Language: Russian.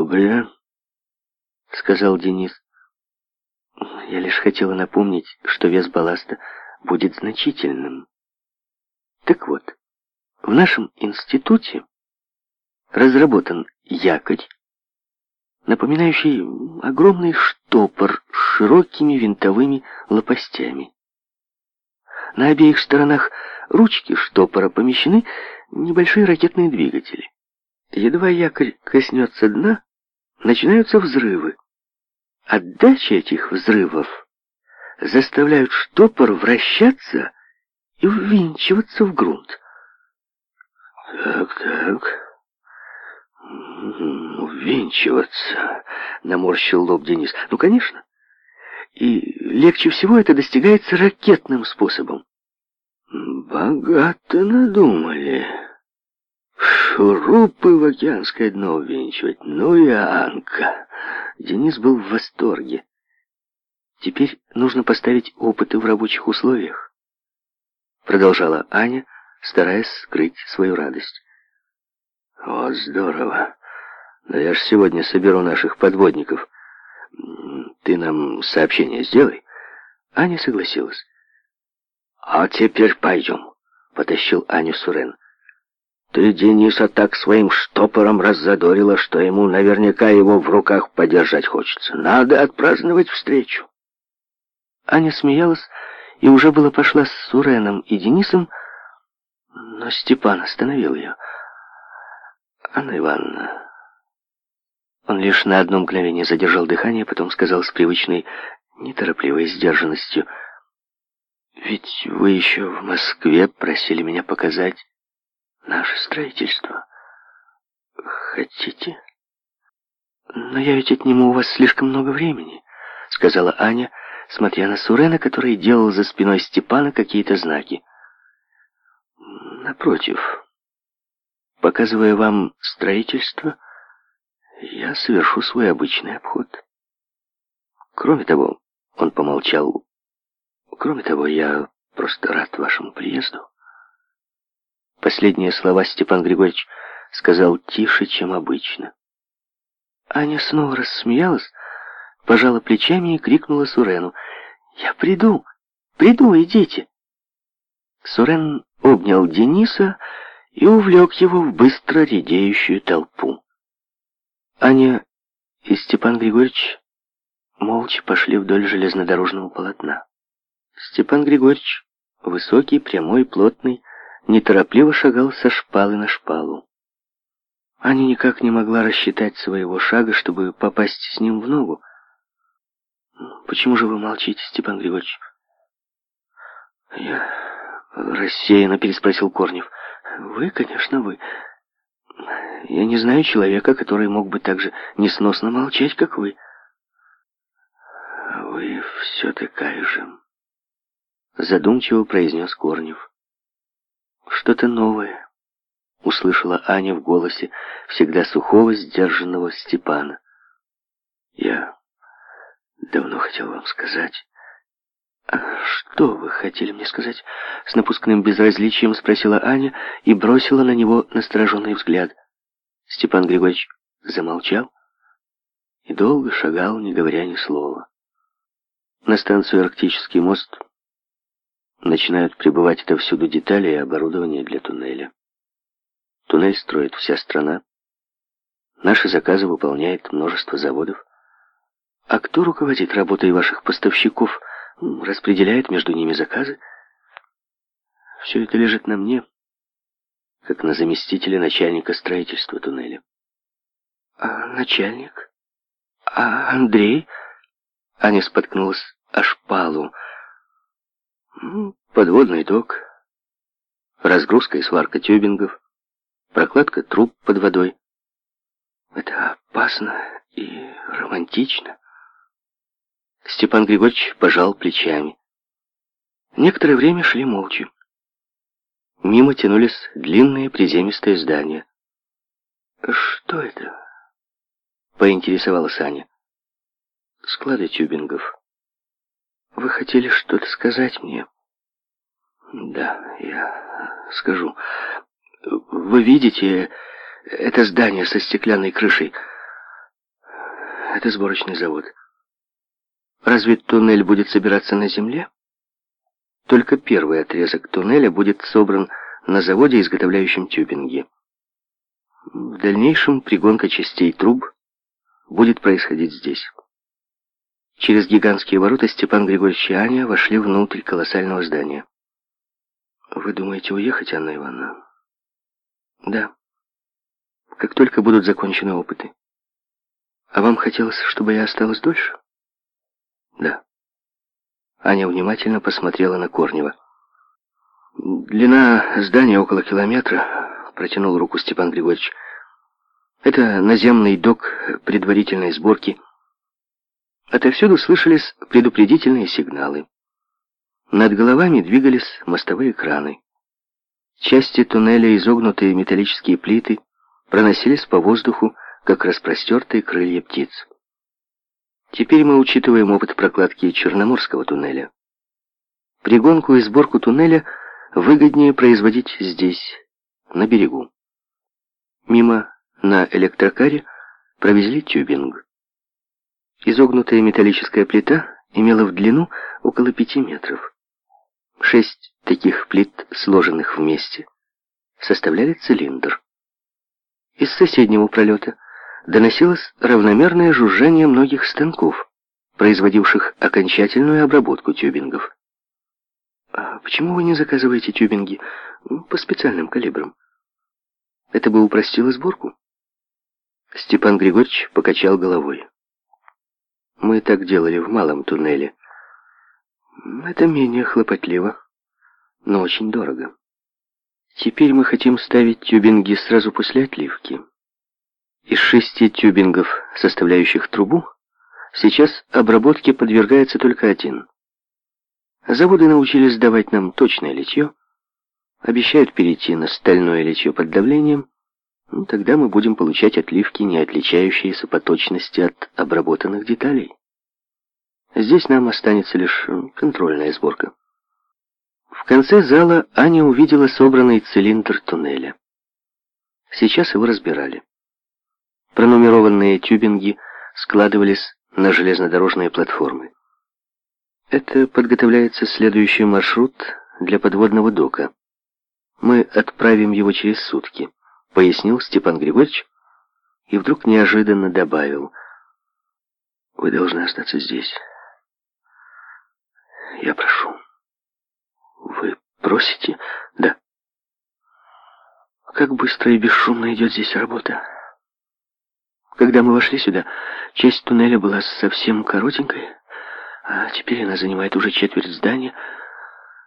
«Добре», — сказал Денис. «Я лишь хотела напомнить, что вес балласта будет значительным. Так вот, в нашем институте разработан якорь, напоминающий огромный штопор с широкими винтовыми лопастями. На обеих сторонах ручки штопора помещены небольшие ракетные двигатели. Едва якорь коснется дна, начинаются взрывы. Отдача этих взрывов заставляют штопор вращаться и ввинчиваться в грунт. «Так, так...» м-м, «Ввинчиваться», — наморщил лоб Денис. «Ну, конечно. И легче всего это достигается ракетным способом». «Богато надумали», Шурупы в океанское дно увенчивать. Ну и Анка. Денис был в восторге. Теперь нужно поставить опыты в рабочих условиях. Продолжала Аня, стараясь скрыть свою радость. Вот здорово. Но я ж сегодня соберу наших подводников. Ты нам сообщение сделай. Аня согласилась. А теперь пойдем, потащил Аню Сурен. Ты, Дениса, так своим штопором раззадорила, что ему наверняка его в руках подержать хочется. Надо отпраздновать встречу. Аня смеялась и уже была пошла с Суреном и Денисом, но Степан остановил ее. «Анна Ивановна...» Он лишь на одно мгновение задержал дыхание, потом сказал с привычной неторопливой сдержанностью. «Ведь вы еще в Москве просили меня показать...» наше строительство. Хотите? Но я ведь отниму у вас слишком много времени, сказала Аня, смотря на Сурена, который делал за спиной Степана какие-то знаки. Напротив, показывая вам строительство, я совершу свой обычный обход. Кроме того, он помолчал, кроме того, я просто рад вашему приезду. Последние слова Степан Григорьевич сказал тише, чем обычно. Аня снова рассмеялась, пожала плечами и крикнула Сурену. «Я приду! Приду, идите!» Сурен обнял Дениса и увлек его в быстро редеющую толпу. Аня и Степан Григорьевич молча пошли вдоль железнодорожного полотна. Степан Григорьевич, высокий, прямой, плотный, неторопливо шагал со шпалы на шпалу. Аня никак не могла рассчитать своего шага, чтобы попасть с ним в ногу. «Ну, «Почему же вы молчите, Степан Григорьевич?» «Я...» — рассеянно переспросил Корнев. «Вы, конечно, вы. Я не знаю человека, который мог бы так же несносно молчать, как вы». «А «Вы все такая же...» — задумчиво произнес Корнев что-то новое», — услышала Аня в голосе всегда сухого, сдержанного Степана. «Я давно хотел вам сказать...» «А что вы хотели мне сказать?» С напускным безразличием спросила Аня и бросила на него настороженный взгляд. Степан Григорьевич замолчал и долго шагал, не говоря ни слова. На станцию «Арктический мост» начинают прибывать это всюду детали и оборудование для туннеля. Туннель строит вся страна. Наши заказы выполняет множество заводов. А кто руководит работой ваших поставщиков, распределяет между ними заказы? Все это лежит на мне, как на заместителя начальника строительства туннеля. А начальник? А Андрей? Аня споткнулась о шпалу, Подводный док, разгрузка и сварка тюбингов, прокладка труб под водой. Это опасно и романтично. Степан Григорьевич пожал плечами. Некоторое время шли молча. Мимо тянулись длинные приземистые здания. «Что это?» — поинтересовалась Аня. «Склады тюбингов», вы хотели что-то сказать мне? Да, я скажу. Вы видите это здание со стеклянной крышей? Это сборочный завод. Разве туннель будет собираться на земле? Только первый отрезок туннеля будет собран на заводе, изготовляющем тюбинги. В дальнейшем пригонка частей труб будет происходить здесь. Через гигантские ворота Степан Григорьевич и Аня вошли внутрь колоссального здания. «Вы думаете уехать, Анна Ивановна?» «Да. Как только будут закончены опыты. А вам хотелось, чтобы я осталась дольше?» «Да». Аня внимательно посмотрела на Корнева. «Длина здания около километра», — протянул руку Степан Григорьевич. «Это наземный док предварительной сборки». Отовсюду слышались предупредительные сигналы. Над головами двигались мостовые краны. Части туннеля, изогнутые металлические плиты, проносились по воздуху, как распростертые крылья птиц. Теперь мы учитываем опыт прокладки Черноморского туннеля. Пригонку и сборку туннеля выгоднее производить здесь, на берегу. Мимо на электрокаре провезли тюбинг. Изогнутая металлическая плита имела в длину около пяти метров. Шесть таких плит, сложенных вместе, составляли цилиндр. Из соседнего пролета доносилось равномерное жужжание многих станков, производивших окончательную обработку тюбингов. «А почему вы не заказываете тюбинги ну, по специальным калибрам? Это бы упростило сборку?» Степан Григорьевич покачал головой. Мы так делали в малом туннеле. Это менее хлопотливо, но очень дорого. Теперь мы хотим ставить тюбинги сразу после отливки. Из шести тюбингов, составляющих трубу, сейчас обработке подвергается только один. Заводы научились давать нам точное литье, обещают перейти на стальное литье под давлением, ну, тогда мы будем получать отливки, не отличающиеся по точности от обработанных деталей. Здесь нам останется лишь контрольная сборка. В конце зала Аня увидела собранный цилиндр туннеля. Сейчас его разбирали. Пронумерованные тюбинги складывались на железнодорожные платформы. Это подготовляется следующий маршрут для подводного дока. Мы отправим его через сутки пояснил Степан Григорьевич и вдруг неожиданно добавил. «Вы должны остаться здесь. Я прошу». «Вы просите?» «Да». «Как быстро и бесшумно идет здесь работа. Когда мы вошли сюда, часть туннеля была совсем коротенькой, а теперь она занимает уже четверть здания».